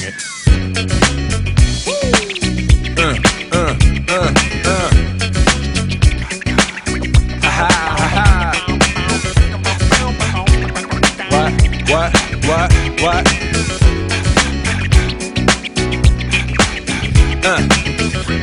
bring it. Uh, uh, uh, uh. Ha, ha, ha, ha. What, what, what, what? Uh.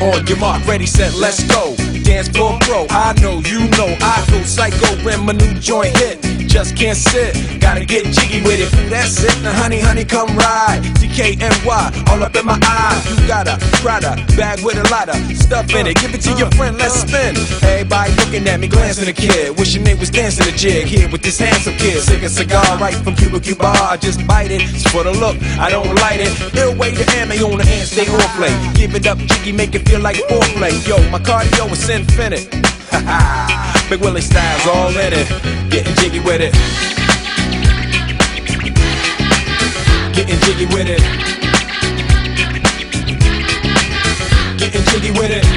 On your mark, ready, set, let's go. Dance pro, I know, you know, I go psycho when my new joint hit. Just can't sit, gotta get jiggy with it. That's it, now honey, honey, come ride. DKNY, all up in my eye. You got a Prada bag with a lot of stuff in it. Give it to your friend, let's spin. Looking at me, glancing a kid. Wishing they was dancing a jig here with this handsome kid. Sick a cigar right from Cuba Cuba. I just bite it. It's for the look, I don't light it. Ill way to ammo on the hand, stay on play. Give it up, jiggy, make it feel like foreplay. Yo, my cardio is infinite. Big Willie styles all in it. Getting jiggy with it. Getting jiggy with it. Getting jiggy with it.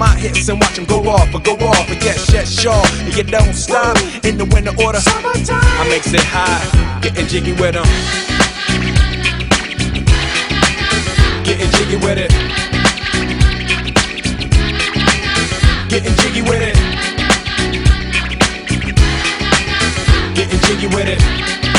My hits and watch them go off, but go off. But yes, yes, sure. And you don't stop in the winter order. I makes it high, getting jiggy with them. Getting jiggy with it. Getting jiggy with it. Getting jiggy with it.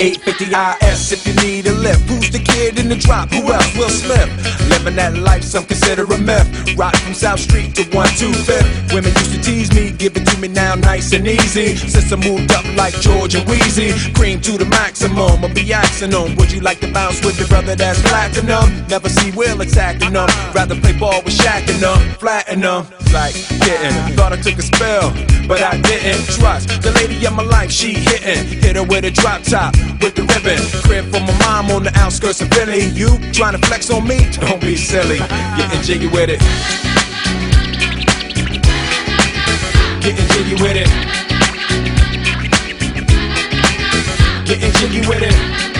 850 IS if you need a lift. Who's the kid in the drop? Who else? Will Smith. Living that life, some consider a myth. Rock from South Street to 125th. Women used to tease me, give it to me now nice and easy. Since I moved up like George and Wheezy, cream to the maximum. I'll be asking them, would you like to bounce with your brother that's platinum? Never see Will attacking them. Rather play ball with Shaq and them, flatten them. Like getting, thought I took a spell, but I didn't. Trust the lady of my life, she hitting. Hit her with a drop top, with the ribbon. Crib for my mom on the outskirts of Philly. You trying to flex on me? Don't be silly. Getting jiggy with it. Getting jiggy with it. Getting jiggy with it. Getting jiggy with it.